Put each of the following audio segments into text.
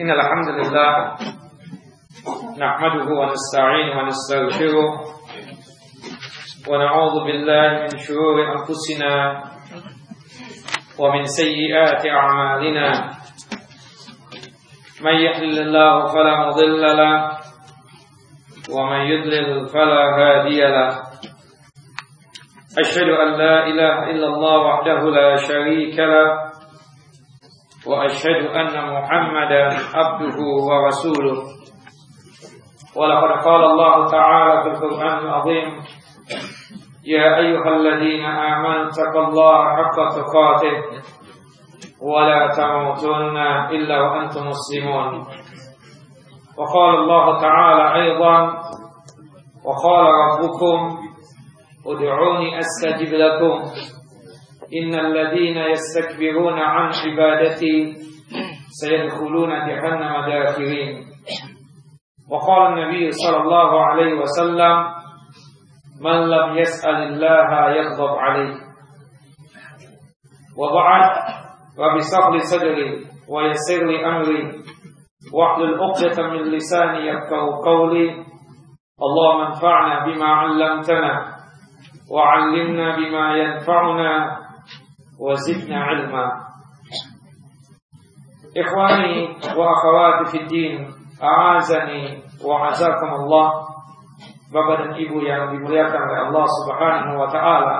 إن الحمد لله نحمده ونستعين ونستغفره ونعوذ بالله من شرور أنفسنا ومن سيئات أعمالنا. من يحلل الله فلا مضل له ومن يضلل فلا هادي له. أشهد أن لا إله إلا الله وحده لا شريك له وأشهد أن محمدا عبده ورسوله. ولقد قال الله تعالى في القرآن العظيم يا أيها الذين آمنوا اتقوا الله حق تقاته ولا تموتن إلا وأنتم مسلمون. وقال الله تعالى أيضا وقال ربكم ادعوني أستجب لكم. إن الذين يستكبرون عن عبادتي سيدخلون جهنم داخرين. وقال النبي صلى الله عليه وسلم من لم يسأل الله يغضب عليه. وبعد وبصغر صدري ويسر لي أمري واحلل عقدة من لساني يفقه قولي اللهم انفعنا بما علمتنا وعلمنا بما ينفعنا وزدنا علما إخواني وأخواتي في الدين أعازني وعزاكم الله Bapak dan Ibu yang dimuliakan oleh Allah Subhanahu wa taala.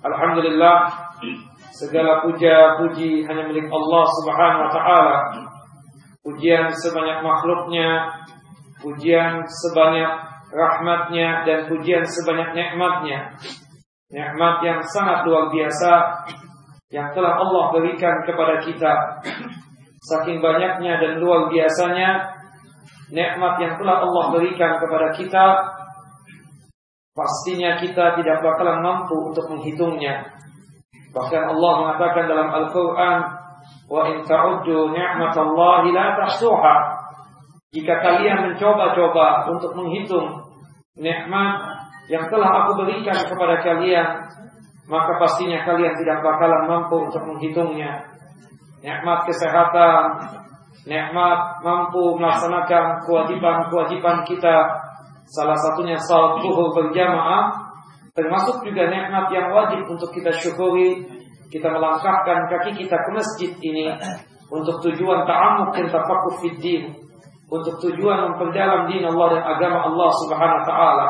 Alhamdulillah segala puja puji hanya milik Allah Subhanahu wa taala. Pujian sebanyak makhluknya, pujian sebanyak rahmatnya dan pujian sebanyak nikmatnya. Nikmat yang sangat luar biasa yang telah Allah berikan kepada kita. Saking banyaknya dan luar biasanya nikmat yang telah Allah berikan kepada kita pastinya kita tidak bakalan mampu untuk menghitungnya. Bahkan Allah mengatakan dalam Al-Qur'an, "Wa in ta'uddu ni'matallahi la tahsuha." Jika kalian mencoba-coba untuk menghitung nikmat yang telah aku berikan kepada kalian, maka pastinya kalian tidak bakalan mampu untuk menghitungnya. Nikmat kesehatan, nikmat mampu melaksanakan kewajiban-kewajiban kita salah satunya salat zuhur berjamaah termasuk juga nikmat yang wajib untuk kita syukuri kita melangkahkan kaki kita ke masjid ini untuk tujuan ta'amuk dan tafaqquh fid din untuk tujuan memperdalam din Allah dan agama Allah Subhanahu wa taala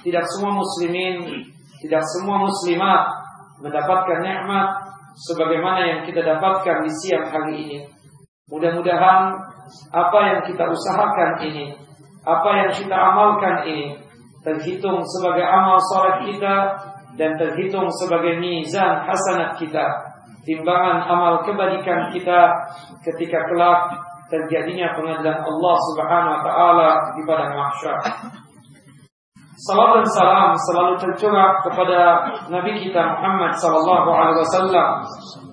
tidak semua muslimin tidak semua muslimat mendapatkan nikmat sebagaimana yang kita dapatkan di siang hari ini Mudah-mudahan apa yang kita usahakan ini, apa yang kita amalkan ini terhitung sebagai amal soleh kita dan terhitung sebagai mizan hasanat kita, timbangan amal kebaikan kita ketika kelak terjadinya pengadilan Allah Subhanahu wa taala di padang mahsyar. Salam dan salam selalu tercurah kepada Nabi kita Muhammad sallallahu alaihi wasallam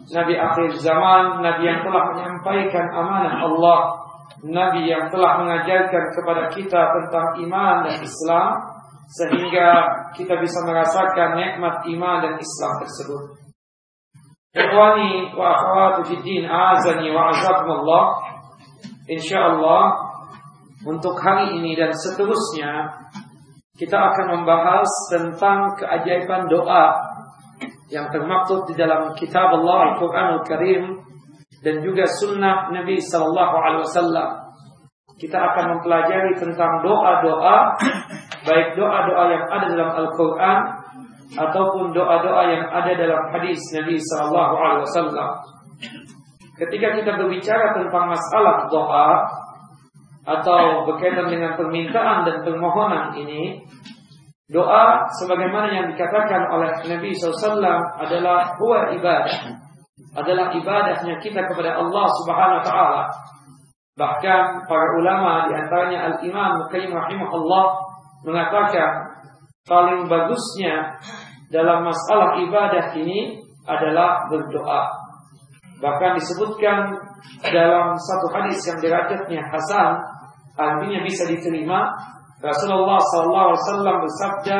Nabi akhir zaman, Nabi yang telah menyampaikan amanah Allah, Nabi yang telah mengajarkan kepada kita tentang iman dan Islam, sehingga kita bisa merasakan nikmat iman dan Islam tersebut. Ikhwani wa akhwati fi din azani wa azakumullah. Insyaallah untuk hari ini dan seterusnya kita akan membahas tentang keajaiban doa yang termaktub di dalam kitab Allah Al-Quran Al-Karim dan juga sunnah Nabi Sallallahu Alaihi Wasallam. Kita akan mempelajari tentang doa-doa, baik doa-doa yang ada dalam Al-Quran ataupun doa-doa yang ada dalam hadis Nabi Sallallahu Alaihi Wasallam. Ketika kita berbicara tentang masalah doa atau berkaitan dengan permintaan dan permohonan ini, Doa sebagaimana yang dikatakan oleh Nabi SAW adalah huwa ibadah. Adalah ibadahnya kita kepada Allah Subhanahu wa taala. Bahkan para ulama di antaranya Al-Imam Muqayyim rahimahullah mengatakan paling bagusnya dalam masalah ibadah ini adalah berdoa. Bahkan disebutkan dalam satu hadis yang derajatnya hasan, artinya bisa diterima Rasulullah SAW bersabda,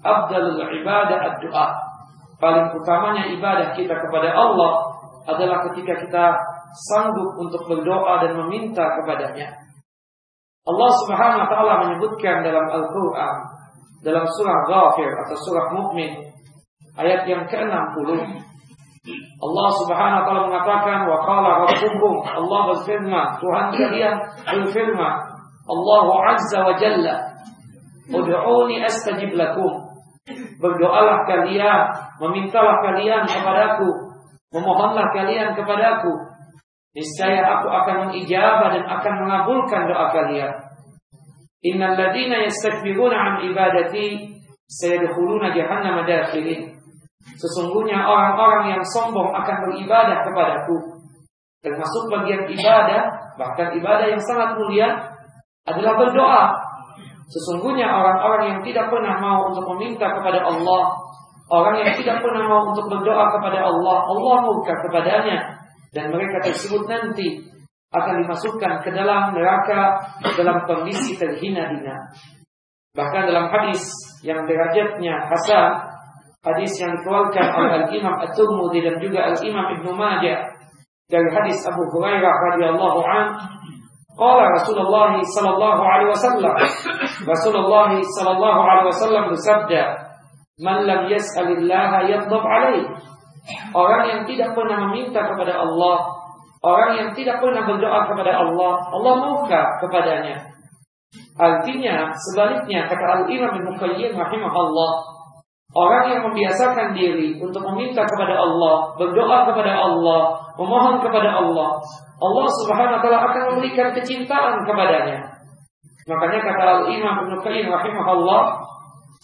"Abdalul ibadah ad-doa." Paling utamanya ibadah kita kepada Allah adalah ketika kita sanggup untuk berdoa dan meminta kepadanya. Allah Subhanahu wa taala menyebutkan dalam Al-Qur'an dalam surah Ghafir atau surah Mukmin ayat yang ke-60 Allah Subhanahu wa taala mengatakan wa qala rabbukum Allah berfirman Tuhan kalian berfirman Allah azza wa jalla ud'uni astajib lakum berdoalah kalian memintalah kalian kepadaku memohonlah kalian kepadaku niscaya aku akan mengijabah dan akan mengabulkan doa kalian. Innal ladina yastakbiruna an ibadati sayadkhuluna jahannam dakhilin. Sesungguhnya orang-orang yang sombong akan beribadah kepadaku. Termasuk bagian ibadah, bahkan ibadah yang sangat mulia adalah berdoa. Sesungguhnya orang-orang yang tidak pernah mau untuk meminta kepada Allah, orang yang tidak pernah mau untuk berdoa kepada Allah, Allah murka kepadanya dan mereka tersebut nanti akan dimasukkan ke dalam neraka dalam kondisi terhina-hina. Bahkan dalam hadis yang derajatnya hasan, hadis yang dikeluarkan oleh Al-Imam At-Tirmidzi dan juga Al-Imam Ibnu Majah dari hadis Abu Hurairah radhiyallahu an Qala Rasulullah sallallahu alaihi wasallam Rasulullah sallallahu alaihi wasallam bersabda Man lam yas'alillaha yaghdab alaihi Orang yang tidak pernah meminta kepada Allah, orang yang tidak pernah berdoa kepada Allah, Allah murka kepadanya. Artinya, sebaliknya kata Al-Imam Ibn Qayyim rahimahullah, orang yang membiasakan diri untuk meminta kepada Allah, berdoa kepada Allah, memohon kepada Allah, Allah Subhanahu wa taala akan memberikan kecintaan kepadanya. Makanya kata Al-Imam Ibn Qayyim rahimahullah,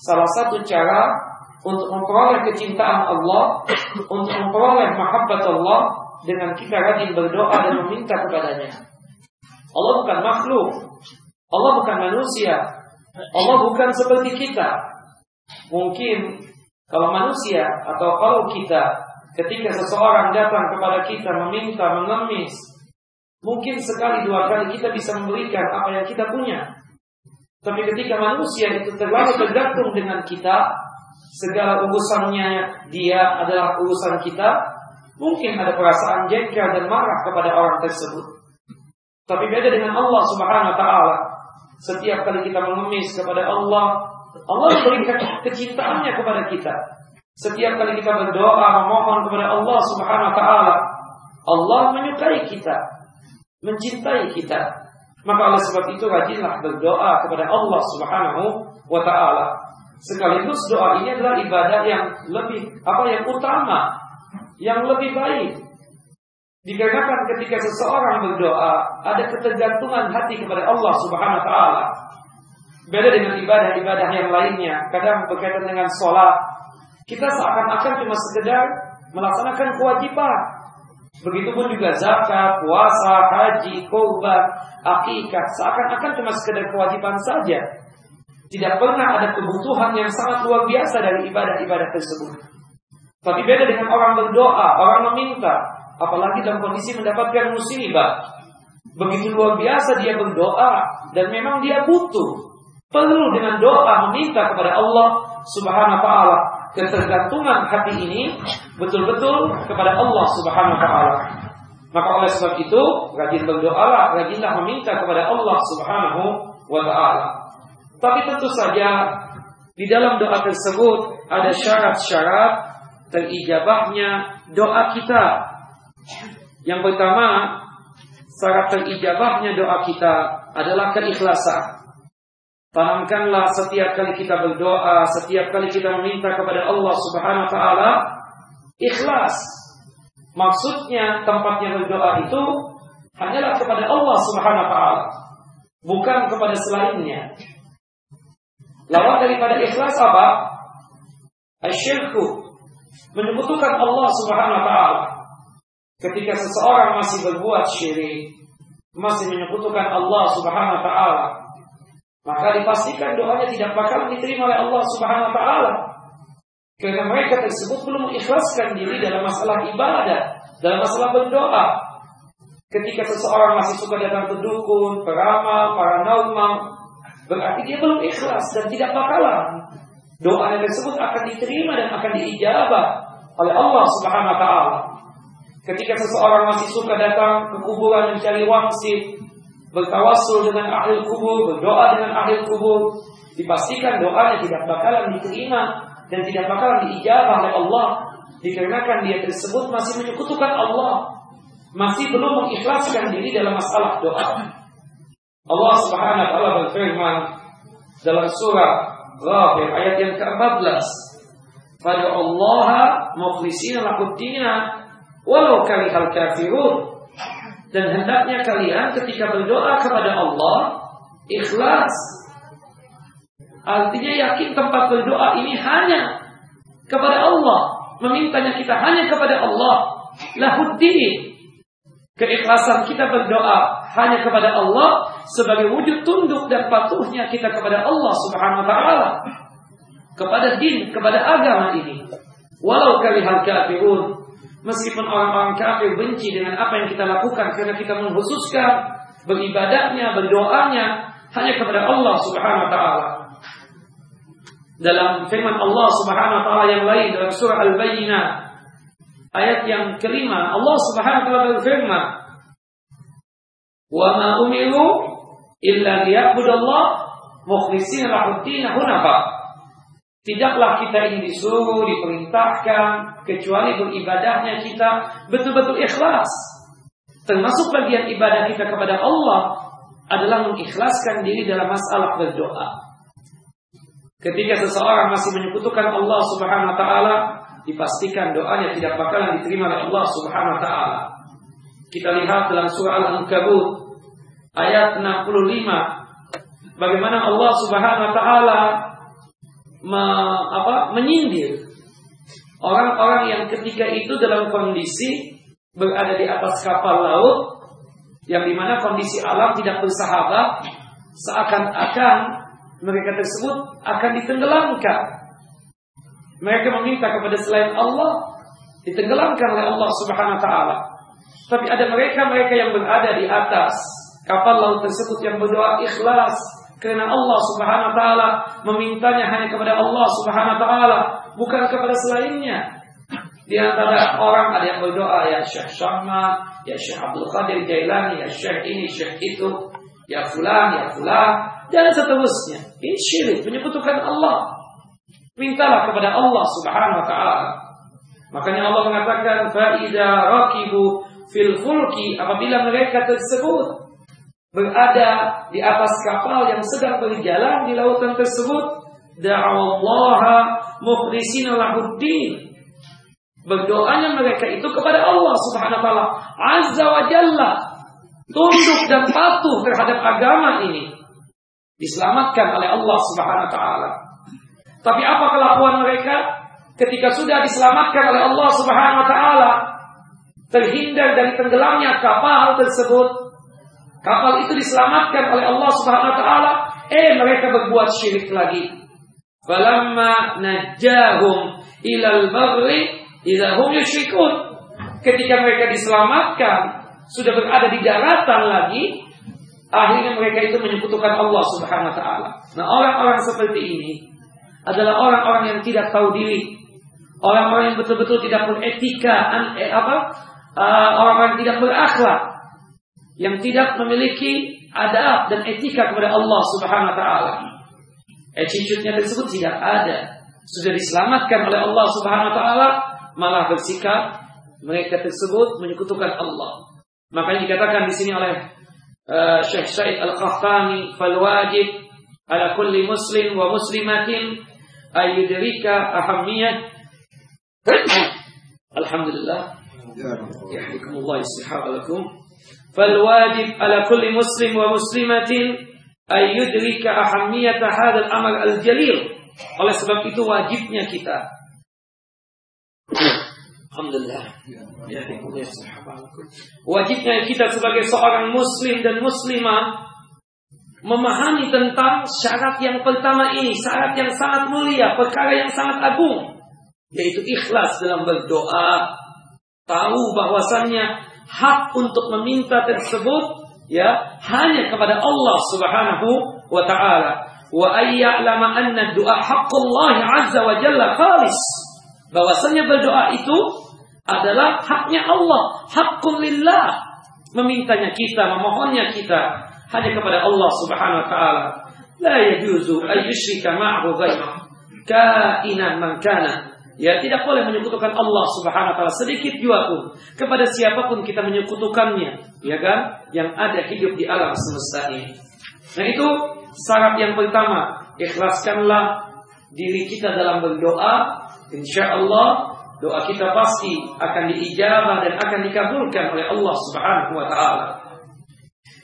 salah satu cara untuk memperoleh kecintaan Allah, untuk memperoleh mahabbat Allah dengan kita rajin berdoa dan meminta kepadanya. Allah bukan makhluk, Allah bukan manusia, Allah bukan seperti kita. Mungkin kalau manusia atau kalau kita ketika seseorang datang kepada kita meminta, mengemis, mungkin sekali dua kali kita bisa memberikan apa yang kita punya. Tapi ketika manusia itu terlalu bergantung dengan kita, segala urusannya dia adalah urusan kita, mungkin ada perasaan jengkel dan marah kepada orang tersebut. Tapi beda dengan Allah Subhanahu wa taala. Setiap kali kita mengemis kepada Allah, Allah memberikan kecintaannya kepada kita. Setiap kali kita berdoa memohon kepada Allah Subhanahu wa taala, Allah menyukai kita, mencintai kita. Maka oleh sebab itu rajinlah berdoa kepada Allah Subhanahu wa taala. Sekaligus doa ini adalah ibadah yang lebih apa yang utama, yang lebih baik. Dikarenakan ketika seseorang berdoa ada ketergantungan hati kepada Allah Subhanahu wa taala. Beda dengan ibadah-ibadah yang lainnya, kadang berkaitan dengan sholat, kita seakan-akan cuma sekedar melaksanakan kewajiban. Begitupun juga zakat, puasa, haji, korban, akikah, seakan-akan cuma sekedar kewajiban saja. Tidak pernah ada kebutuhan yang sangat luar biasa dari ibadah-ibadah tersebut. Tapi beda dengan orang berdoa, orang meminta, apalagi dalam kondisi mendapatkan musibah. Begitu luar biasa dia berdoa dan memang dia butuh. Perlu dengan doa meminta kepada Allah Subhanahu wa taala. Ketergantungan hati ini betul-betul kepada Allah Subhanahu wa taala. Maka oleh sebab itu, rajin berdoalah, rajinlah meminta kepada Allah Subhanahu wa taala. Tapi tentu saja di dalam doa tersebut ada syarat-syarat terijabahnya doa kita. Yang pertama, syarat terijabahnya doa kita adalah keikhlasan. Tanamkanlah setiap kali kita berdoa, setiap kali kita meminta kepada Allah Subhanahu wa taala ikhlas. Maksudnya tempatnya berdoa itu hanyalah kepada Allah Subhanahu wa taala, bukan kepada selainnya. Lawan daripada ikhlas apa? Asyirku. Menyebutkan Allah subhanahu wa ta'ala. Ketika seseorang masih berbuat syirik. Masih menyebutkan Allah subhanahu wa ta'ala. Maka dipastikan doanya tidak bakal diterima oleh Allah subhanahu wa ta'ala. Karena mereka tersebut belum mengikhlaskan diri dalam masalah ibadah. Dalam masalah berdoa. Ketika seseorang masih suka datang ke dukun, peramal, paranormal, Berarti dia belum ikhlas dan tidak bakalan doa yang tersebut akan diterima dan akan diijabah oleh Allah Subhanahu wa taala. Ketika seseorang masih suka datang ke kuburan mencari wangsit, bertawasul dengan ahli kubur, berdoa dengan ahli kubur, dipastikan doanya tidak bakalan diterima dan tidak bakalan diijabah oleh Allah dikarenakan dia tersebut masih menyekutukan Allah, masih belum mengikhlaskan diri dalam masalah doa. Allah Subhanahu wa taala berfirman dalam surah Ghafir ayat yang ke-14, "Pada Allah mukhlishina lahuddina walau kafirun." Dan hendaknya kalian ketika berdoa kepada Allah ikhlas. Artinya yakin tempat berdoa ini hanya kepada Allah. Memintanya kita hanya kepada Allah. Lahuddin. Keikhlasan kita berdoa hanya kepada Allah sebagai wujud tunduk dan patuhnya kita kepada Allah Subhanahu wa taala. Kepada din, kepada agama ini. Walau kalihal kafirun Meskipun orang-orang kafir benci dengan apa yang kita lakukan karena kita menghususkan beribadahnya, berdoanya hanya kepada Allah Subhanahu wa taala. Dalam firman Allah Subhanahu wa taala yang lain dalam surah Al-Bayyinah ayat yang kelima Allah Subhanahu wa taala berfirman "Wa ma umiru illa liya'budallah mukhlishina lahu hunafa." Tidaklah kita ini disuruh, diperintahkan, kecuali beribadahnya kita betul-betul ikhlas. Termasuk bagian ibadah kita kepada Allah adalah mengikhlaskan diri dalam masalah berdoa. Ketika seseorang masih menyekutukan Allah Subhanahu wa taala, dipastikan doanya tidak bakalan diterima oleh Allah Subhanahu wa taala. Kita lihat dalam surah Al-Ankabut ayat 65 bagaimana Allah Subhanahu wa taala me, apa, menyindir orang-orang yang ketika itu dalam kondisi berada di atas kapal laut yang di mana kondisi alam tidak bersahabat seakan-akan mereka tersebut akan ditenggelamkan. Mereka meminta kepada selain Allah ditenggelamkan oleh Allah Subhanahu wa taala. Tapi ada mereka-mereka yang berada di atas kapal laut tersebut yang berdoa ikhlas karena Allah Subhanahu wa taala memintanya hanya kepada Allah Subhanahu wa taala, bukan kepada selainnya. Di antara orang ada yang berdoa ya Syekh Syahma, ya Syekh Abdul Qadir Jailani, ya Syekh ini, Syekh itu, ya fulan, ya fulan, dan seterusnya. Ini syirik, menyekutukan Allah. Mintalah kepada Allah Subhanahu wa taala. Makanya Allah mengatakan faida rakibu fil fulki apabila mereka tersebut berada di atas kapal yang sedang berjalan di lautan tersebut da'awallaha mukhlisina lahuddin. Berdoanya mereka itu kepada Allah Subhanahu wa taala. Azza wa jalla tunduk dan patuh terhadap agama ini. Diselamatkan oleh Allah Subhanahu wa taala. Tapi apa kelakuan mereka? Ketika sudah diselamatkan oleh Allah Subhanahu wa taala terhindar dari tenggelamnya kapal tersebut Kapal itu diselamatkan oleh Allah Subhanahu wa taala, eh mereka berbuat syirik lagi. Falamma najahum ilal bagri idza hum yusyrikun. Ketika mereka diselamatkan, sudah berada di daratan lagi, akhirnya mereka itu menyekutukan Allah Subhanahu wa taala. Nah, orang-orang seperti ini adalah orang-orang yang tidak tahu diri. Orang-orang yang betul-betul tidak beretika, eh, apa? Uh, orang-orang yang tidak berakhlak yang tidak memiliki adab dan etika kepada Allah Subhanahu wa taala. Attitude-nya tersebut tidak ada. Sudah diselamatkan oleh Allah Subhanahu wa taala malah bersikap mereka tersebut menyekutukan Allah. Makanya dikatakan di sini oleh uh, Syekh Said Al-Qahtani fal wajib ala kulli muslim wa muslimatin ayudrika ahamiyat Alhamdulillah. Yahdikumullah istihab فالواجب على كل مسلم ومسلمة أن يدرك أهمية هذا الأمر الجليل oleh sebab itu wajibnya kita Alhamdulillah ya, Wajibnya kita sebagai seorang muslim dan muslimah Memahami tentang syarat yang pertama ini Syarat yang sangat mulia Perkara yang sangat agung Yaitu ikhlas dalam berdoa Tahu bahwasannya hak untuk meminta tersebut ya hanya kepada Allah Subhanahu wa taala wa ayya'lama anna du'a haqqullah azza wa jalla khalis bahwasanya berdoa itu adalah haknya Allah, hakun lillah. Memintanya kita, memohonnya kita hanya kepada Allah Subhanahu wa taala. La yajuzu ay yushrika ma'ahu ghairah. Kainan man kana. Ya, tidak boleh menyekutukan Allah Subhanahu wa taala. Sedikit jua pun kepada siapa pun kita menyekutukannya, ya kan? Yang ada hidup di alam semesta ini. Nah, itu syarat yang pertama, ikhlaskanlah diri kita dalam berdoa, insya Allah doa kita pasti akan diijabah dan akan dikabulkan oleh Allah Subhanahu wa taala.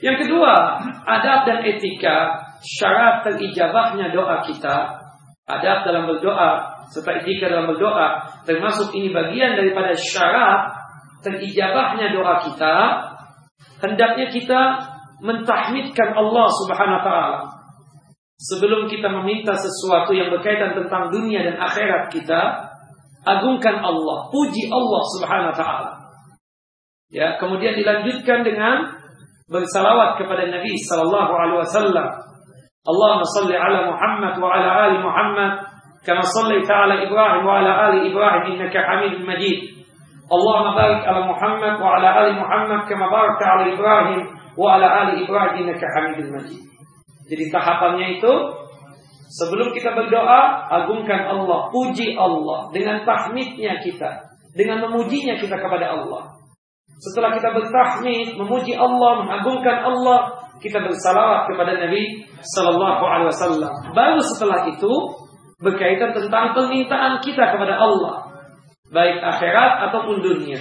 Yang kedua, adab dan etika. Syarat terijabahnya doa kita, adab dalam berdoa serta etika dalam berdoa, termasuk ini bagian daripada syarat terijabahnya doa kita, hendaknya kita mentahmidkan Allah Subhanahu wa taala. Sebelum kita meminta sesuatu yang berkaitan tentang dunia dan akhirat kita, agungkan Allah, puji Allah Subhanahu wa taala. Ya, kemudian dilanjutkan dengan bersalawat kepada Nabi sallallahu alaihi wasallam. Allahumma salli ala Muhammad wa ala ali Muhammad Ibrahim wa ala ali Ibrahim innaka Hamidum Majid. Allahumma barik ala Muhammad wa ala ali Muhammad kama barakta ala Ibrahim wa ala ali Ibrahim innaka Hamidum Majid. Jadi tahapannya itu sebelum kita berdoa agungkan Allah, puji Allah dengan tahmidnya kita, dengan memujinya kita kepada Allah. Setelah kita bertahmid, memuji Allah, mengagungkan Allah, kita bersalawat kepada Nabi Sallallahu Alaihi Wasallam. Baru setelah itu berkaitan tentang permintaan kita kepada Allah, baik akhirat ataupun dunia.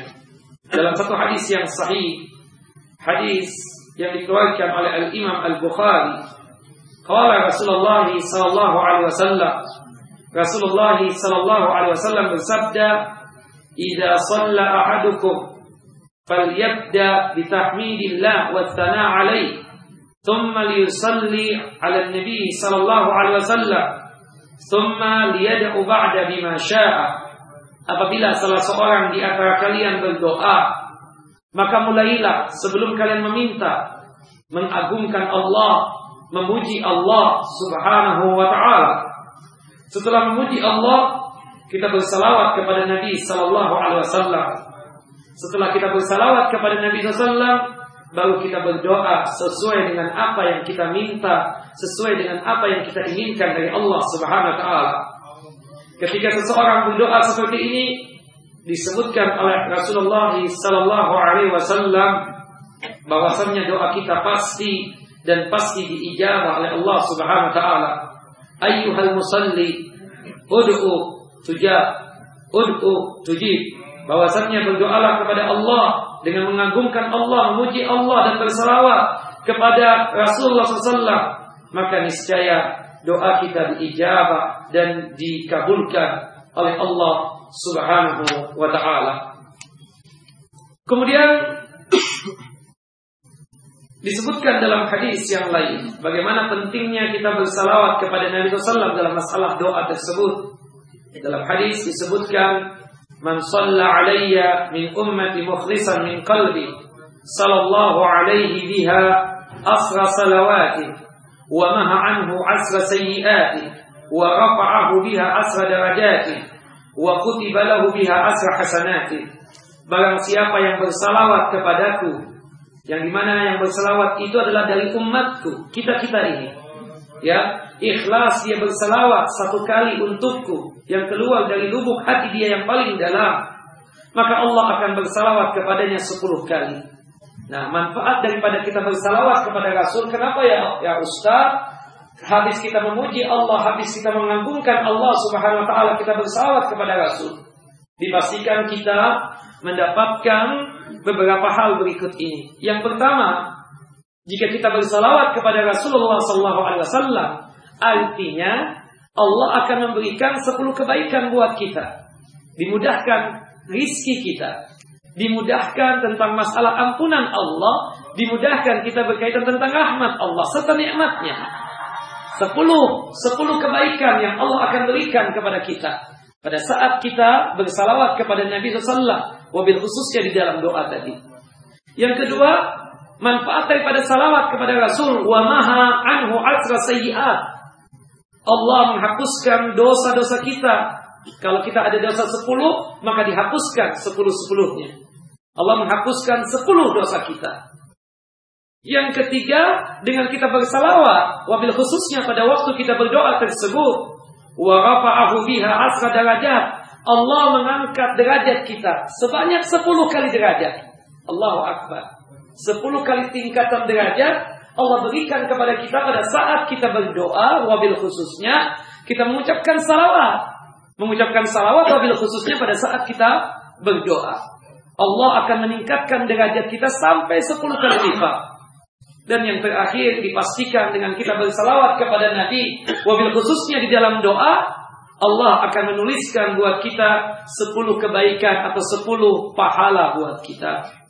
Dalam satu hadis yang sahih, hadis yang dikeluarkan oleh Al Imam Al Bukhari, Kala Rasulullah sallallahu alaihi wasallam, Rasulullah sallallahu alaihi wasallam bersabda, "Idza shalla ahadukum falyabda bi tahmidillah wa thana' alaihi, thumma liyusalli 'ala an-nabi sallallahu alaihi wasallam." Summa liyad'u ba'da bima sya'a. Apabila salah seorang di antara kalian berdoa, maka mulailah sebelum kalian meminta mengagungkan Allah, memuji Allah Subhanahu wa taala. Setelah memuji Allah, kita bersalawat kepada Nabi sallallahu alaihi wasallam. Setelah kita bersalawat kepada Nabi sallallahu baru kita berdoa sesuai dengan apa yang kita minta, sesuai dengan apa yang kita inginkan dari Allah Subhanahu wa taala. Ketika seseorang berdoa seperti ini disebutkan oleh Rasulullah sallallahu alaihi wasallam bahwasanya doa kita pasti dan pasti diijabah oleh Allah Subhanahu wa taala. Ayyuhal musalli ud'u tujab ud'u tujib bahwasannya berdoalah kepada Allah dengan mengagungkan Allah, memuji Allah dan bersalawat kepada Rasulullah SAW, maka niscaya doa kita diijabah dan dikabulkan oleh Allah Subhanahu wa taala. Kemudian disebutkan dalam hadis yang lain bagaimana pentingnya kita bersalawat kepada Nabi SAW dalam masalah doa tersebut. Dalam hadis disebutkan Man shalla alayya min ummati mukhlisan min qalbi sallallahu alayhi biha asra salawati wa maha anhu asra sayyiati wa rafa'ahu biha asra darajati wa kutiba lahu biha asra hasanati. Barang siapa yang bersalawat kepadaku yang di mana yang berselawat itu adalah dari umatku kita kita ini. Ya ikhlas dia bersalawat satu kali untukku. Yang keluar dari lubuk hati dia yang paling dalam. Maka Allah akan bersalawat kepadanya sepuluh kali. Nah manfaat daripada kita bersalawat kepada Rasul kenapa ya ya Ustaz? Habis kita memuji Allah habis kita mengagungkan Allah Subhanahu wa taala kita bersalawat kepada Rasul. Dipastikan kita mendapatkan beberapa hal berikut ini. Yang pertama jika kita bersalawat kepada Rasulullah SAW, artinya Allah akan memberikan sepuluh kebaikan buat kita. Dimudahkan rizki kita. Dimudahkan tentang masalah ampunan Allah. Dimudahkan kita berkaitan tentang rahmat Allah serta nikmatnya. Sepuluh, sepuluh kebaikan yang Allah akan berikan kepada kita. Pada saat kita bersalawat kepada Nabi SAW. Wabil khususnya di dalam doa tadi. Yang kedua, manfaat daripada salawat kepada Rasul wa maha anhu asra sayyiat. Allah menghapuskan dosa-dosa kita Kalau kita ada dosa sepuluh, maka dihapuskan sepuluh-sepuluhnya. Allah menghapuskan sepuluh dosa kita. Yang ketiga, dengan kita bersalawat, wabil khususnya pada waktu kita berdoa tersebut, wa rafa'ahu biha asra. Allah mengangkat derajat kita sebanyak sepuluh kali derajat. Allahu Akbar. Sepuluh kali tingkatan derajat Allah berikan kepada kita pada saat kita berdoa, wabil khususnya kita mengucapkan salawat. Mengucapkan salawat wabil khususnya pada saat kita berdoa. Allah akan meningkatkan derajat kita sampai sepuluh kali lipat. Dan yang terakhir dipastikan dengan kita bersalawat kepada Nabi, wabil khususnya di dalam doa, Allah akan menuliskan buat kita sepuluh kebaikan atau sepuluh pahala buat kita.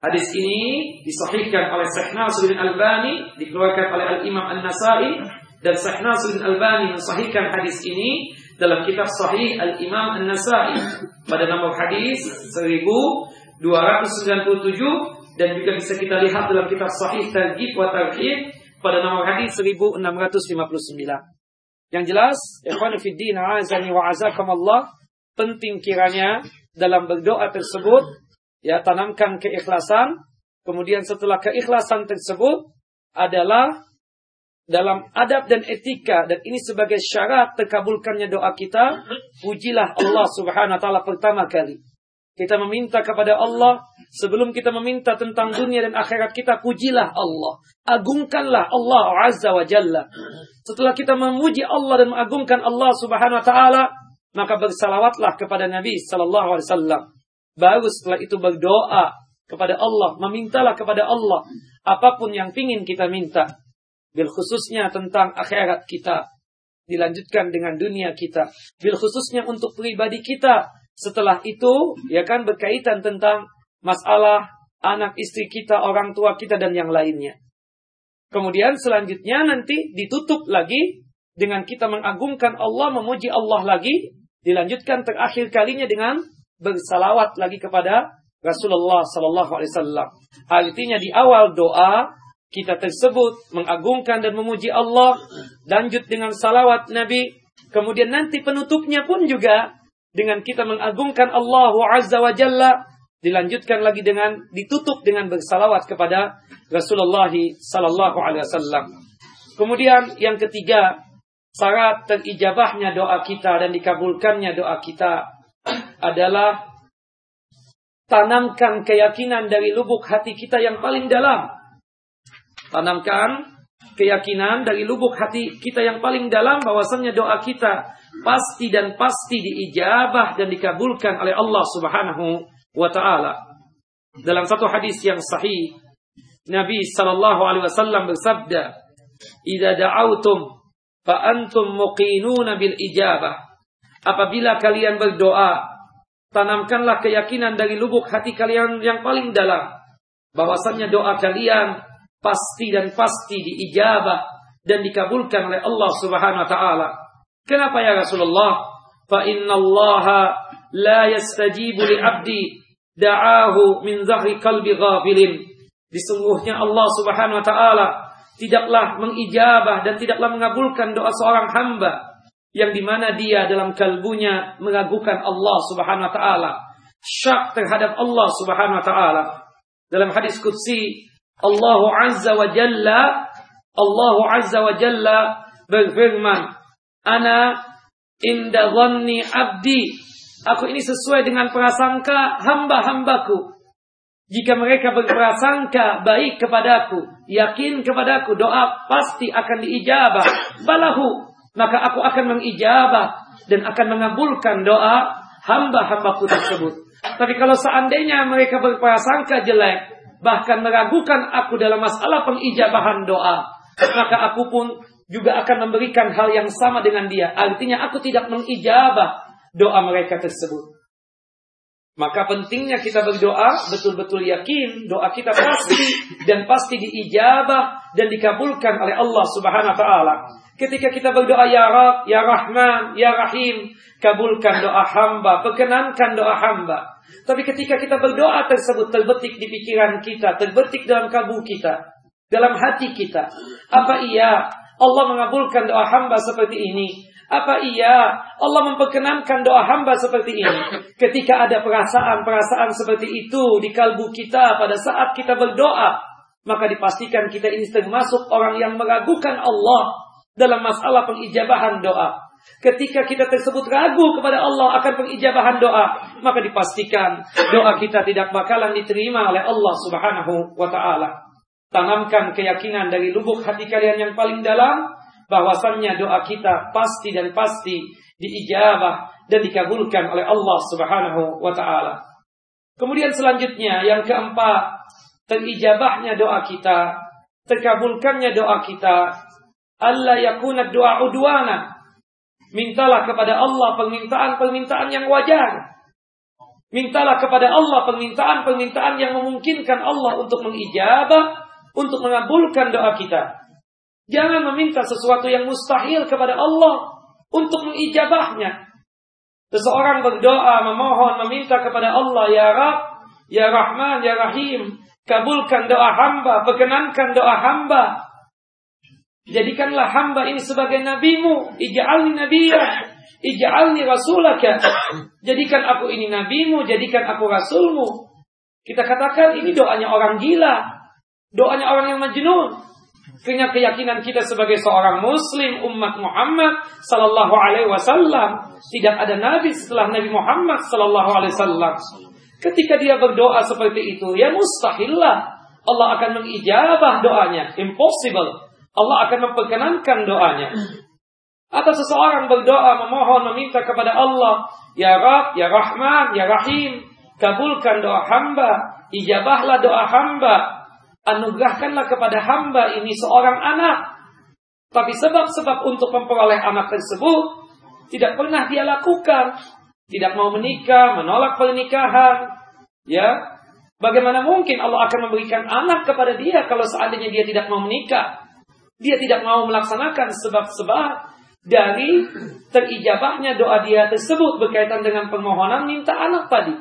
Hadis ini disahihkan oleh Syekh Nasir bin Albani, dikeluarkan oleh Al-Imam An-Nasai dan Syekh Nasir bin Albani mensahihkan hadis ini dalam kitab Sahih Al-Imam An-Nasai pada nomor hadis 1297 dan juga bisa kita lihat dalam kitab Sahih Targhib wa Tarhib pada nomor hadis 1659. Yang jelas, ikhwan fiddin azani wa azakumullah, penting kiranya dalam berdoa tersebut ya tanamkan keikhlasan, kemudian setelah keikhlasan tersebut adalah dalam adab dan etika dan ini sebagai syarat terkabulkannya doa kita, pujilah Allah Subhanahu wa taala pertama kali. Kita meminta kepada Allah sebelum kita meminta tentang dunia dan akhirat kita pujilah Allah. Agungkanlah Allah Azza wa Jalla. Setelah kita memuji Allah dan mengagungkan Allah Subhanahu wa taala, maka bersalawatlah kepada Nabi sallallahu alaihi wasallam. Baru setelah itu berdoa kepada Allah, memintalah kepada Allah apa pun yang ingin kita minta. Bil khususnya tentang akhirat kita. Dilanjutkan dengan dunia kita. Bil khususnya untuk pribadi kita setelah itu, ya kan berkaitan tentang masalah anak istri kita, orang tua kita dan yang lainnya. Kemudian selanjutnya nanti ditutup lagi dengan kita mengagungkan Allah, memuji Allah lagi, dilanjutkan terakhir kalinya dengan bersalawat lagi kepada Rasulullah Sallallahu Alaihi Wasallam. Artinya di awal doa kita tersebut mengagungkan dan memuji Allah, lanjut dengan salawat Nabi, kemudian nanti penutupnya pun juga dengan kita mengagungkan Allah Azza wa Jalla dilanjutkan lagi dengan ditutup dengan bersalawat kepada Rasulullah sallallahu alaihi wasallam. Kemudian yang ketiga, syarat terijabahnya doa kita dan dikabulkannya doa kita adalah tanamkan keyakinan dari lubuk hati kita yang paling dalam. Tanamkan keyakinan dari lubuk hati kita yang paling dalam bahwasannya doa kita pasti dan pasti diijabah dan dikabulkan oleh Allah Subhanahu wa taala. Dalam satu hadis yang sahih, Nabi sallallahu alaihi wasallam bersabda, "Idza da'autum fa antum muqinuna bil ijabah." Apabila kalian berdoa, tanamkanlah keyakinan dari lubuk hati kalian yang paling dalam bahwasannya doa kalian pasti dan pasti diijabah dan dikabulkan oleh Allah Subhanahu wa taala. Kenapa ya Rasulullah? Fa inna la yastajibu li 'abdi da'ahu min zahri qalbi ghafilin. Disungguhnya Allah Subhanahu wa taala tidaklah mengijabah dan tidaklah mengabulkan doa seorang hamba yang di mana dia dalam kalbunya mengagukan Allah Subhanahu wa taala, syak terhadap Allah Subhanahu wa taala. Dalam hadis qudsi Allah Azza wa Jalla Allah Azza wa Jalla berfirman, "Ana inda dhanni abdi." Aku ini sesuai dengan prasangka hamba-hambaku. Jika mereka berprasangka baik kepadaku, yakin kepadaku, doa pasti akan diijabah. Balahu, maka aku akan mengijabah dan akan mengabulkan doa hamba-hambaku tersebut. Tapi kalau seandainya mereka berprasangka jelek, bahkan meragukan aku dalam masalah pengijabahan doa, maka aku pun juga akan memberikan hal yang sama dengan dia. Artinya aku tidak mengijabah doa mereka tersebut. Maka pentingnya kita berdoa betul-betul yakin doa kita pasti dan pasti diijabah dan dikabulkan oleh Allah Subhanahu wa taala. Ketika kita berdoa ya Rabb, ya Rahman, ya Rahim, kabulkan doa hamba, perkenankan doa hamba. Tapi ketika kita berdoa tersebut terbetik di pikiran kita, terbetik dalam kalbu kita, dalam hati kita. Apa iya Allah mengabulkan doa hamba seperti ini? Apa iya Allah memperkenankan doa hamba seperti ini? Ketika ada perasaan-perasaan seperti itu di kalbu kita pada saat kita berdoa, maka dipastikan kita ini termasuk orang yang meragukan Allah dalam masalah pengijabahan doa. Ketika kita tersebut ragu kepada Allah akan pengijabahan doa, maka dipastikan doa kita tidak bakalan diterima oleh Allah Subhanahu wa taala. Tanamkan keyakinan dari lubuk hati kalian yang paling dalam bahwasannya doa kita pasti dan pasti diijabah dan dikabulkan oleh Allah Subhanahu wa taala. Kemudian selanjutnya yang keempat, terijabahnya doa kita, terkabulkannya doa kita. Allah yakuna doa udwana. Mintalah kepada Allah permintaan-permintaan yang wajar. Mintalah kepada Allah permintaan-permintaan yang memungkinkan Allah untuk mengijabah, untuk mengabulkan doa kita. Jangan meminta sesuatu yang mustahil kepada Allah untuk mengijabahnya. Seseorang berdoa, memohon, meminta kepada Allah, Ya Rab, Ya Rahman, Ya Rahim, kabulkan doa hamba, perkenankan doa hamba. Jadikanlah hamba ini sebagai nabimu, ij'alni nabiyya, ij'alni rasulaka. Jadikan aku ini nabimu, jadikan aku rasulmu. Kita katakan ini doanya orang gila, doanya orang yang majnun. Dengan keyakinan kita sebagai seorang muslim umat Muhammad sallallahu alaihi wasallam, tidak ada nabi setelah Nabi Muhammad sallallahu alaihi wasallam. Ketika dia berdoa seperti itu, ya mustahillah Allah akan mengijabah doanya. Impossible. Allah akan memperkenankan doanya. Atau seseorang berdoa memohon meminta kepada Allah, Ya Rab, Ya Rahman, Ya Rahim, kabulkan doa hamba, ijabahlah doa hamba, anugerahkanlah kepada hamba ini seorang anak. Tapi sebab-sebab untuk memperoleh anak tersebut tidak pernah dia lakukan. Tidak mau menikah, menolak pernikahan. Ya, Bagaimana mungkin Allah akan memberikan anak kepada dia kalau seandainya dia tidak mau menikah? Dia tidak mau melaksanakan sebab-sebab dari terijabahnya doa dia tersebut berkaitan dengan permohonan minta anak tadi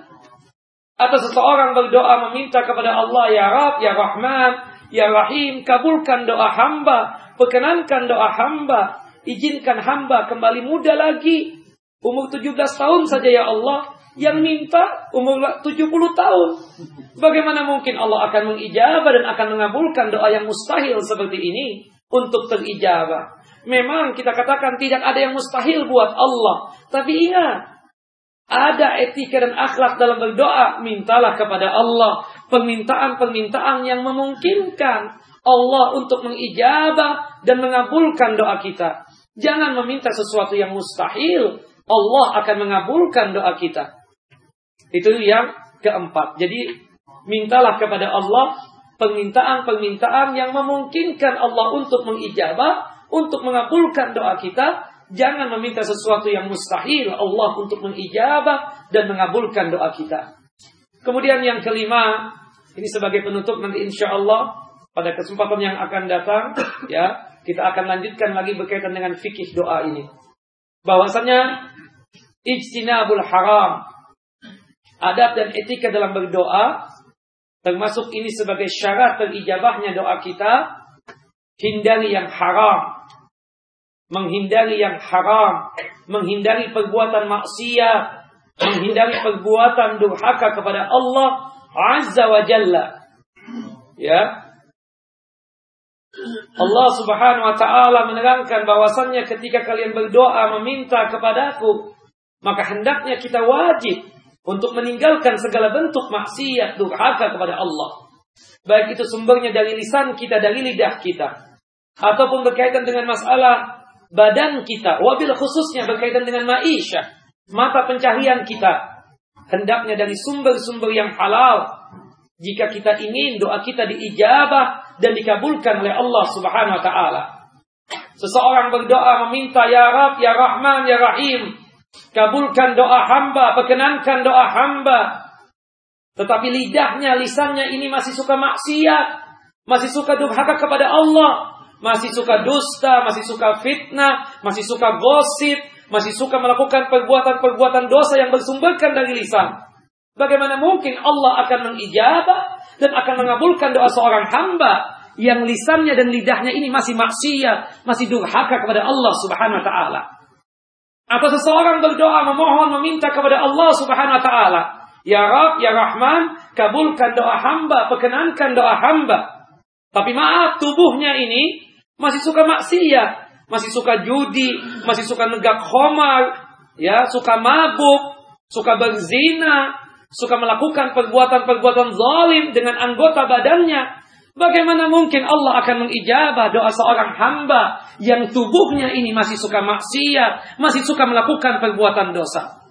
atau seseorang berdoa meminta kepada Allah ya Rab, ya Rahman, ya Rahim, kabulkan doa hamba, perkenankan doa hamba, izinkan hamba kembali muda lagi. Umur 17 tahun saja ya Allah, yang minta umur 70 tahun. Bagaimana mungkin Allah akan mengijabah dan akan mengabulkan doa yang mustahil seperti ini untuk terijabah? Memang kita katakan tidak ada yang mustahil buat Allah. Tapi ingat, ada etika dan akhlak dalam berdoa. Mintalah kepada Allah permintaan-permintaan yang memungkinkan Allah untuk mengijabah dan mengabulkan doa kita. Jangan meminta sesuatu yang mustahil. Allah akan mengabulkan doa kita. Itu yang keempat. Jadi mintalah kepada Allah permintaan-permintaan yang memungkinkan Allah untuk mengijabah, untuk mengabulkan doa kita Jangan meminta sesuatu yang mustahil Allah untuk mengijabah dan mengabulkan doa kita. Kemudian yang kelima, ini sebagai penutup nanti insya Allah pada kesempatan yang akan datang, ya kita akan lanjutkan lagi berkaitan dengan fikih doa ini. Bahwasanya ijtinabul haram, adab dan etika dalam berdoa, termasuk ini sebagai syarat terijabahnya doa kita, hindari yang haram, menghindari yang haram, menghindari perbuatan maksiat, menghindari perbuatan durhaka kepada Allah Azza wa Jalla. Ya. Allah Subhanahu wa taala menerangkan bahwasannya ketika kalian berdoa meminta kepadaku, maka hendaknya kita wajib untuk meninggalkan segala bentuk maksiat durhaka kepada Allah. Baik itu sumbernya dari lisan kita, dari lidah kita. Ataupun berkaitan dengan masalah badan kita, wabil khususnya berkaitan dengan maisha, mata pencaharian kita, hendaknya dari sumber-sumber yang halal. Jika kita ingin doa kita diijabah dan dikabulkan oleh Allah Subhanahu wa taala. Seseorang berdoa meminta ya Rab, ya Rahman, ya Rahim, kabulkan doa hamba, perkenankan doa hamba. Tetapi lidahnya, lisannya ini masih suka maksiat, masih suka durhaka kepada Allah, masih suka dusta, masih suka fitnah, masih suka gosip, masih suka melakukan perbuatan-perbuatan dosa yang bersumberkan dari lisan. Bagaimana mungkin Allah akan mengijabah dan akan mengabulkan doa seorang hamba yang lisannya dan lidahnya ini masih maksiat, masih durhaka kepada Allah Subhanahu wa taala. Atau seseorang berdoa memohon meminta kepada Allah Subhanahu wa taala, "Ya Rabb, ya Rahman, kabulkan doa hamba, perkenankan doa hamba." Tapi maaf, tubuhnya ini masih suka maksiat, masih suka judi, masih suka negak khomar, ya, suka mabuk, suka berzina, suka melakukan perbuatan-perbuatan zalim dengan anggota badannya, Bagaimana mungkin Allah akan mengijabah doa seorang hamba yang tubuhnya ini masih suka maksiat, masih suka melakukan perbuatan dosa.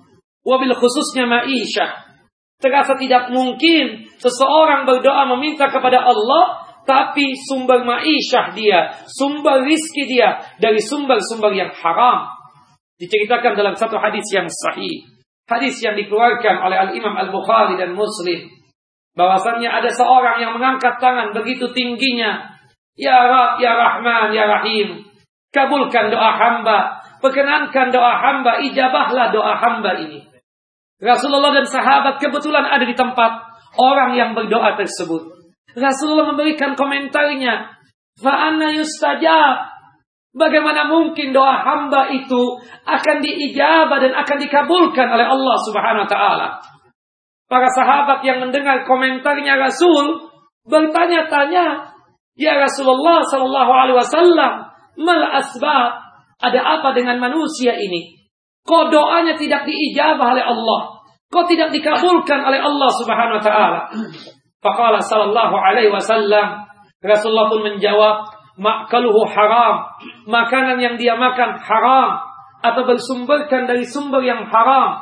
Wabil khususnya ma'isyah. Terasa tidak mungkin seseorang berdoa meminta kepada Allah, tapi sumber ma'isyah dia, sumber rizki dia dari sumber-sumber yang haram. Diceritakan dalam satu hadis yang sahih. Hadis yang dikeluarkan oleh Al-Imam Al-Bukhari dan Muslim bahwasannya ada seorang yang mengangkat tangan begitu tingginya. Ya Rab, Ya Rahman, Ya Rahim. Kabulkan doa hamba. Perkenankan doa hamba. Ijabahlah doa hamba ini. Rasulullah dan sahabat kebetulan ada di tempat orang yang berdoa tersebut. Rasulullah memberikan komentarnya. Fa'anna yustajab. Bagaimana mungkin doa hamba itu akan diijabah dan akan dikabulkan oleh Allah Subhanahu wa taala? Para sahabat yang mendengar komentarnya Rasul bertanya-tanya, "Ya Rasulullah sallallahu alaihi wasallam, mal asbab? Ada apa dengan manusia ini? Kok doanya tidak diijabah oleh Allah? Kok tidak dikabulkan oleh Allah Subhanahu wa taala?" Faqala sallallahu alaihi wasallam, Rasulullah pun menjawab, "Makaluhu haram." Makanan yang dia makan haram atau bersumberkan dari sumber yang haram.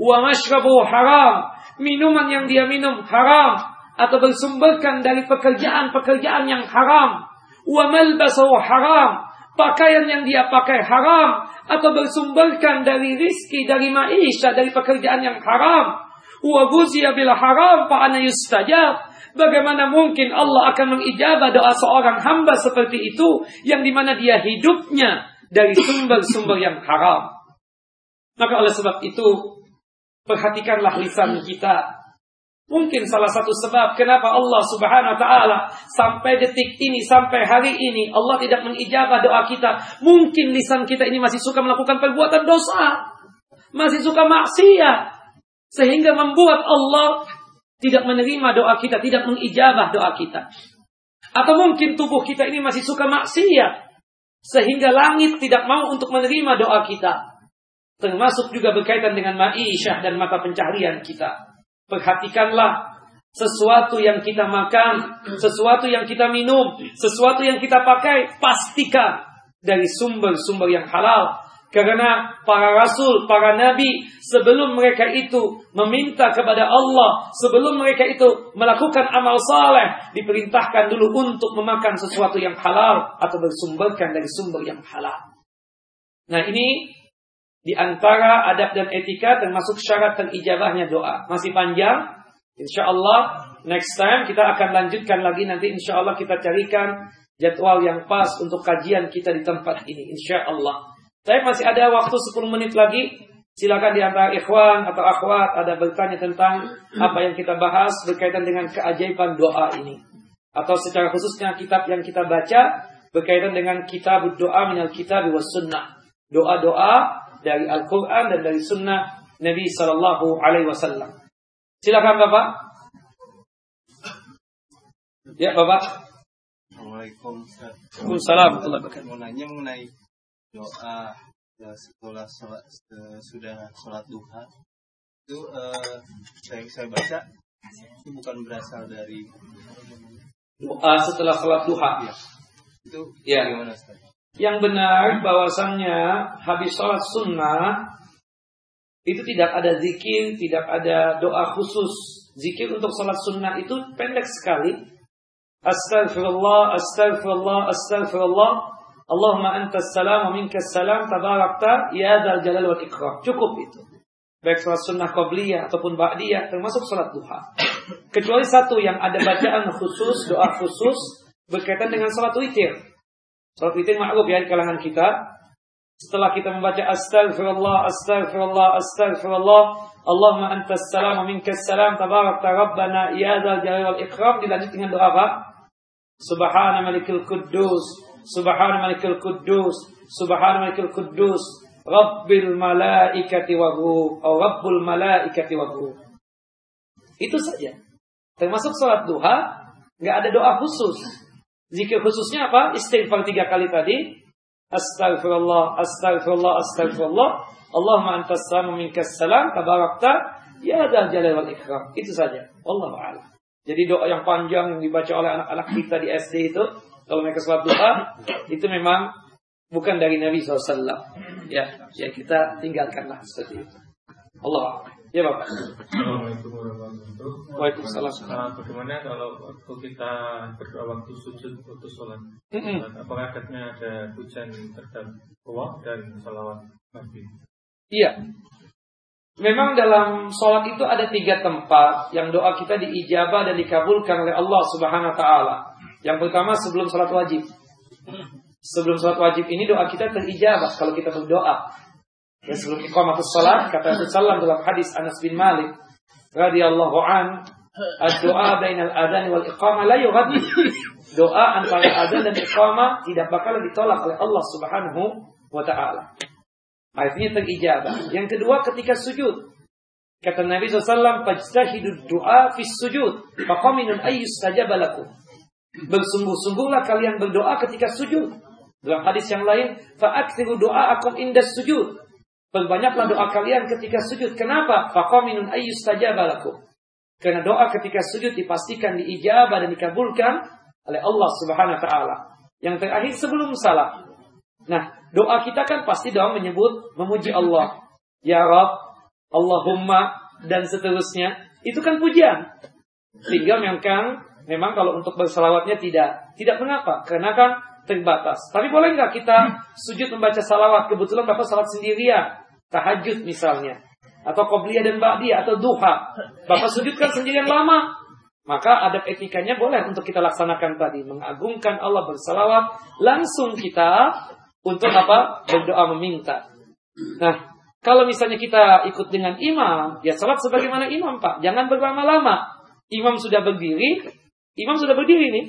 Wa mashrabu haram minuman yang dia minum haram atau bersumberkan dari pekerjaan-pekerjaan yang haram wa malbasahu haram pakaian yang dia pakai haram atau bersumberkan dari rizki dari maisha dari pekerjaan yang haram wa bil haram fa ana yustajab Bagaimana mungkin Allah akan mengijabah doa seorang hamba seperti itu yang di mana dia hidupnya dari sumber-sumber yang haram. Maka oleh sebab itu Perhatikanlah lisan kita. Mungkin salah satu sebab kenapa Allah Subhanahu wa taala sampai detik ini sampai hari ini Allah tidak mengijabah doa kita. Mungkin lisan kita ini masih suka melakukan perbuatan dosa. Masih suka maksiat sehingga membuat Allah tidak menerima doa kita, tidak mengijabah doa kita. Atau mungkin tubuh kita ini masih suka maksiat sehingga langit tidak mau untuk menerima doa kita. Termasuk juga berkaitan dengan ma'isyah dan mata pencaharian kita. Perhatikanlah sesuatu yang kita makan, sesuatu yang kita minum, sesuatu yang kita pakai, pastikan dari sumber-sumber yang halal. Karena para rasul, para nabi, sebelum mereka itu meminta kepada Allah, sebelum mereka itu melakukan amal saleh, diperintahkan dulu untuk memakan sesuatu yang halal atau bersumberkan dari sumber yang halal. Nah ini di antara adab dan etika termasuk syarat terijabahnya doa. Masih panjang. Insya Allah next time kita akan lanjutkan lagi nanti insya Allah kita carikan jadwal yang pas untuk kajian kita di tempat ini. Insya Allah. Saya masih ada waktu 10 menit lagi. Silakan di antara ikhwan atau akhwat ada bertanya tentang apa yang kita bahas berkaitan dengan keajaiban doa ini. Atau secara khususnya kitab yang kita baca berkaitan dengan kitab doa minal kitab was sunnah. Doa-doa dari Al-Quran dan dari Sunnah Nabi Sallallahu Alaihi Wasallam. Silakan Bapak. Ya Bapak. Assalamualaikum. Waalaikumsalam. Mau nanya mengenai doa ya, setelah sholat, sudah sholat duha itu uh, saya saya baca itu bukan berasal dari doa setelah sholat duha. Ya. Itu ya. gimana Ustaz? Yang benar bahwasannya habis sholat sunnah itu tidak ada zikir, tidak ada doa khusus. Zikir untuk sholat sunnah itu pendek sekali. Astaghfirullah, astaghfirullah, astaghfirullah. Allahumma antas salam wa minkas salam tabarakta ya dal jalal wal ikram. Cukup itu. Baik sholat sunnah qabliyah ataupun ba'diyah termasuk sholat duha. Kecuali satu yang ada bacaan khusus, doa khusus berkaitan dengan sholat witir. Salat witir ma'ruf ya di kalangan kita. Setelah kita membaca astaghfirullah, astaghfirullah, astaghfirullah, Allahumma antas salam wa minkas salam, tabarakta rabbana ya dzal jalali wal ikram, dilanjut dengan doa apa? Subhana malikil kuddus, subhana malikil kuddus, subhana malikil kuddus, Rabbil malaikati wa ruh. Oh, Rabbul malaikati wa. Itu saja. Termasuk sholat duha, nggak ada doa khusus. Zikir khususnya apa? Istighfar tiga kali tadi. Astagfirullah, astagfirullah, astagfirullah. Allahumma antas salamu minkas salam, tabarakta, ya dah jalal wal ikram. Itu saja. Allah. Jadi doa yang panjang yang dibaca oleh anak-anak kita di SD itu, kalau mereka sholat duha, itu memang bukan dari Nabi SAW. Ya, ya kita tinggalkanlah seperti itu. Allah. Ya Bapak. Waalaikumsalam. Uh, bagaimana kalau waktu kita berdoa waktu sujud waktu sholat? Mm-mm. Uh, Apakah adanya ada pujian terhadap Allah dan salawat Nabi? Iya. Memang dalam sholat itu ada tiga tempat yang doa kita diijabah dan dikabulkan oleh Allah Subhanahu Wa Taala. Yang pertama sebelum sholat wajib. Sebelum sholat wajib ini doa kita terijabah kalau kita berdoa. Dan sebelum iqamatus sholat kata Rasulullah dalam hadis Anas bin Malik radhiyallahu an doa bainal adan wal iqamah la yughaddi. Doa antara adzan dan iqamah tidak bakal ditolak oleh Allah Subhanahu wa taala. Artinya terijabah. Yang kedua ketika sujud. Kata Nabi SAW, Fajtahidu du'a fis sujud. Faqaminun ayyus sajabalakum. Bersungguh-sungguhlah kalian berdoa ketika sujud. Dalam hadis yang lain, Fa'aksiru du'a'akum indas sujud. Perbanyaklah doa kalian ketika sujud. Kenapa? Faqaminun ayyus sajabalakum. Karena doa ketika sujud dipastikan diijabah dan dikabulkan oleh Allah Subhanahu wa taala. Yang terakhir sebelum salat. Nah, doa kita kan pasti doa menyebut memuji Allah. Ya Rabb, Allahumma dan seterusnya. Itu kan pujian. Sehingga memang memang kalau untuk bersalawatnya tidak tidak mengapa karena kan terbatas. Tapi boleh nggak kita sujud membaca salawat kebetulan bapak salat sendirian, tahajud misalnya, atau qobliyah dan ba'diyah atau duha. Bapak sujudkan sendirian lama, maka ada etikanya boleh untuk kita laksanakan tadi mengagungkan Allah bersalawat langsung kita untuk apa berdoa meminta. Nah kalau misalnya kita ikut dengan imam, ya salat sebagaimana imam pak, jangan berlama-lama. Imam sudah berdiri, imam sudah berdiri nih,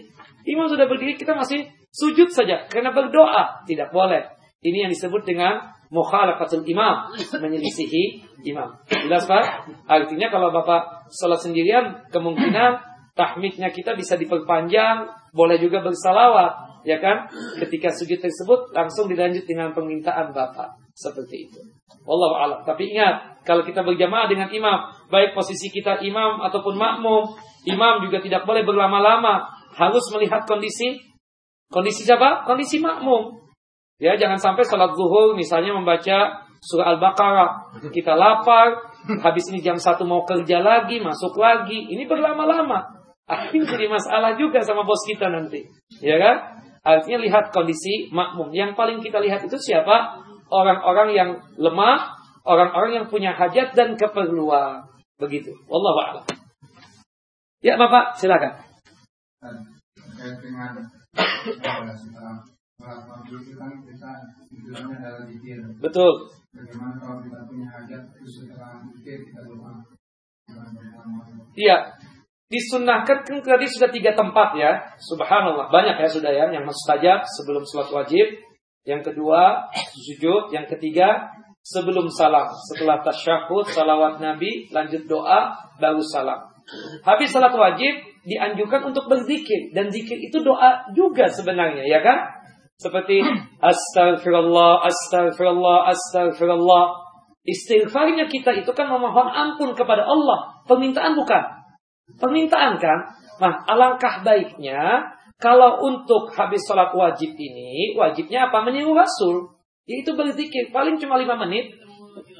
imam sudah berdiri kita masih sujud saja karena berdoa tidak boleh. Ini yang disebut dengan mukhalafatul imam, menyelisihi imam. Jelas Pak? Artinya kalau Bapak salat sendirian, kemungkinan tahmidnya kita bisa diperpanjang, boleh juga bersalawat, ya kan? Ketika sujud tersebut langsung dilanjut dengan permintaan Bapak. Seperti itu. Wallahu a'lam. Tapi ingat, kalau kita berjamaah dengan imam, baik posisi kita imam ataupun makmum, imam juga tidak boleh berlama-lama, harus melihat kondisi kondisi siapa? Kondisi makmum. Ya, jangan sampai salat zuhur misalnya membaca surah Al-Baqarah. Kita lapar, habis ini jam satu mau kerja lagi, masuk lagi. Ini berlama-lama. Akhirnya jadi masalah juga sama bos kita nanti. Ya kan? Artinya lihat kondisi makmum. Yang paling kita lihat itu siapa? Orang-orang yang lemah, orang-orang yang punya hajat dan keperluan. Begitu. Wallahu a'lam. Ya, Bapak, silakan. terkait dengan eh, itu kan. Betul. Bagaimana kalau kita punya hajat terus setelah zikir kita doa. Jangan bersama. Iya. Disunnahkan kan tadi sudah tiga tempat ya. Subhanallah. Banyak ya sudah ya. Yang mustajab sebelum sholat wajib. Yang kedua, sujud. Yang ketiga, sebelum salam. Setelah tasyahud, salawat Nabi, lanjut doa, baru salam. Habis salat wajib, dianjurkan untuk berzikir. Dan zikir itu doa juga sebenarnya, ya kan? Seperti astagfirullah, astagfirullah, astagfirullah. Istighfarnya kita itu kan memohon ampun kepada Allah. Permintaan bukan? Permintaan kan? Nah, alangkah baiknya kalau untuk habis sholat wajib ini, wajibnya apa? Meniru Rasul. Yaitu berzikir. Paling cuma lima menit.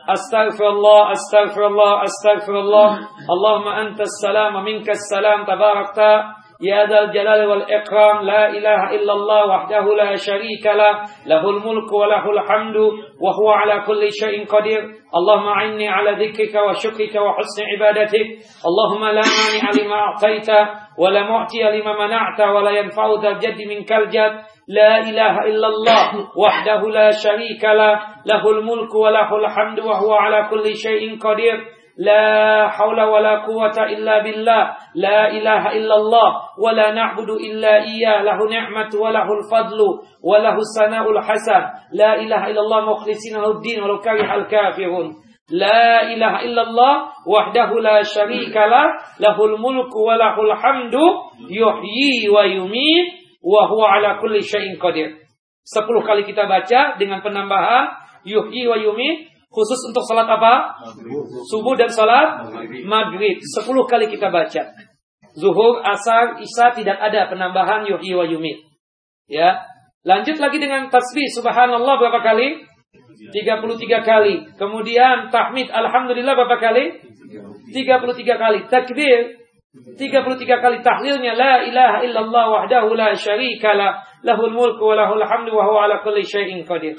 Astaghfirullah, astaghfirullah, astaghfirullah. Allahumma antas salam wa minkas salam tabarakta. يا ذا الجلال والإكرام لا إله إلا الله وحده لا شريك له له الملك وله الحمد وهو على كل شيء قدير. اللهم أعني على ذكرك وشكرك وحسن عبادتك. اللهم لا مانع لما أعطيت ولا معطي لما منعت ولا ينفع ذا الجد منك الجد. لا إله إلا الله وحده لا شريك له له الملك وله الحمد وهو على كل شيء قدير. لا حول ولا قوة إلا بالله لا إله إلا الله ولا نعبد إلا إياه له نعمة وله الفضل وله fadlu. Wa لا إله إلا الله ilaha illallah mukhlisina din wa karihal kafirun. La ilaha illallah wahdahu la syarika lah. Lahul mulku wa lahul hamdu. Yuhyi wa yumit. Wa. Sepuluh kali kita baca dengan penambahan. Yuhyi wa yumit khusus untuk salat apa? Subuh dan salat maghrib. Sepuluh kali kita baca. Zuhur, asar, isya tidak ada penambahan yuhyi wa yumit. Ya. Lanjut lagi dengan tasbih subhanallah berapa kali? 33 kali. Kemudian tahmid alhamdulillah berapa kali? 33 kali. Takbir 33 kali tahlilnya la ilaha illallah wahdahu la syarika la lahul mulku wa lahul hamdu wa huwa ala kulli syai'in qadir.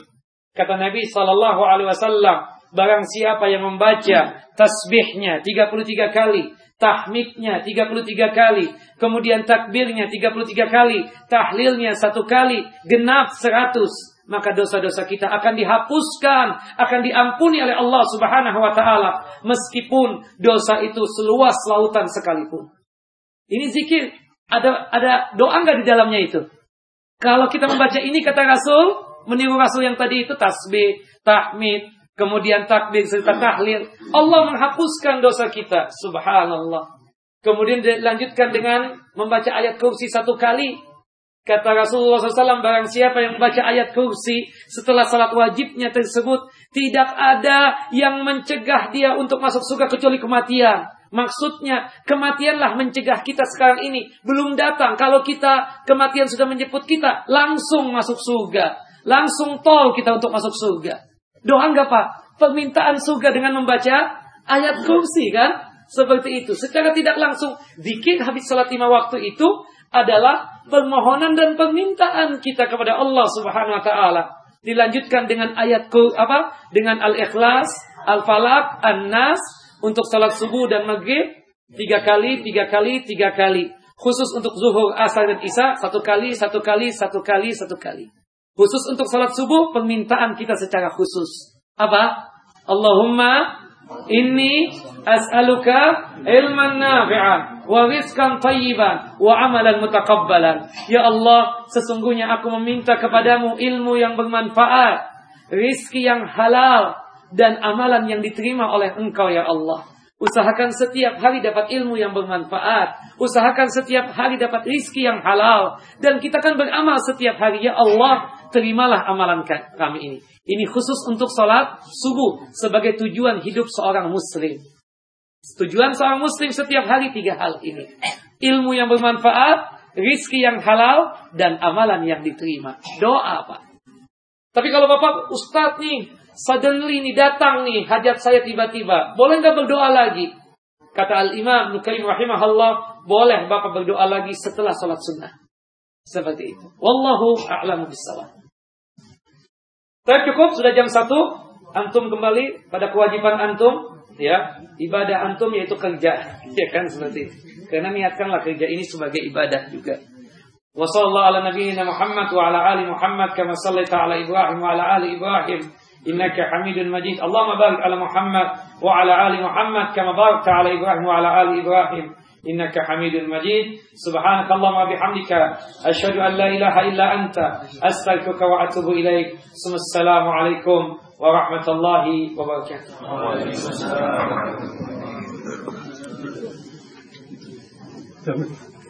Kata Nabi sallallahu alaihi wasallam, barang siapa yang membaca tasbihnya 33 kali, tahmidnya 33 kali, kemudian takbirnya 33 kali, tahlilnya satu kali, genap 100 maka dosa-dosa kita akan dihapuskan, akan diampuni oleh Allah Subhanahu wa taala meskipun dosa itu seluas lautan sekalipun. Ini zikir, ada ada doa nggak di dalamnya itu? Kalau kita membaca ini kata Rasul, meniru Rasul yang tadi itu tasbih, tahmid, kemudian takbir serta tahlil, Allah menghapuskan dosa kita. Subhanallah. Kemudian dilanjutkan dengan membaca ayat kursi satu kali Kata Rasulullah SAW, barang siapa yang membaca ayat kursi setelah salat wajibnya tersebut, tidak ada yang mencegah dia untuk masuk surga kecuali kematian. Maksudnya, kematianlah mencegah kita sekarang ini. Belum datang. Kalau kita, kematian sudah menjemput kita, langsung masuk surga. Langsung tol kita untuk masuk surga. Doa enggak Pak? Permintaan surga dengan membaca ayat kursi kan? Seperti itu. Secara tidak langsung, dikit habis salat lima waktu itu, adalah permohonan dan permintaan kita kepada Allah Subhanahu wa taala. Dilanjutkan dengan ayat apa? Dengan Al-Ikhlas, Al-Falaq, An-Nas untuk salat subuh dan maghrib tiga kali, tiga kali, tiga kali. Khusus untuk zuhur, asar dan isya satu kali, satu kali, satu kali, satu kali. Khusus untuk salat subuh permintaan kita secara khusus. Apa? Allahumma inni as'aluka ilman nafi'an wa rizqan tayyiban wa amalan mutakabbalan. Ya Allah, sesungguhnya aku meminta kepadamu ilmu yang bermanfaat, rizki yang halal, dan amalan yang diterima oleh engkau ya Allah. Usahakan setiap hari dapat ilmu yang bermanfaat. Usahakan setiap hari dapat rizki yang halal. Dan kita akan beramal setiap hari. Ya Allah, terimalah amalan kami ini. Ini khusus untuk sholat subuh. Sebagai tujuan hidup seorang muslim. Tujuan seorang muslim setiap hari tiga hal ini. Ilmu yang bermanfaat, rizki yang halal, dan amalan yang diterima. Doa Pak. Tapi kalau Bapak Ustadz nih, suddenly nih datang nih, hajat saya tiba-tiba. Boleh nggak berdoa lagi? Kata Al-Imam Nukaim rahimahullah, boleh Bapak berdoa lagi setelah sholat sunnah. Seperti itu. Wallahu a'lamu bissawab. Tapi cukup, sudah jam satu. Antum kembali pada kewajiban antum ya. Ibadah antum yaitu kerja ya kan? Seperti karena niatkanlah kerja ini sebagai ibadah juga. Wa sallallahu ala nabiyyina Muhammad wa ala ali Muhammad kama sallaita ala Ibrahim wa ala ali Ibrahim. Innaka Hamidun Majid. Allahumma barik ala Muhammad wa ala ali Muhammad kama barakta ala Ibrahim wa ala ali Ibrahim إنك حميد مجيد. سبحانك اللهم وبحمدك أشهد أن لا إله إلا أنت أستغفرك وأتوب إليك. ثم السلام عليكم ورحمة الله وبركاته.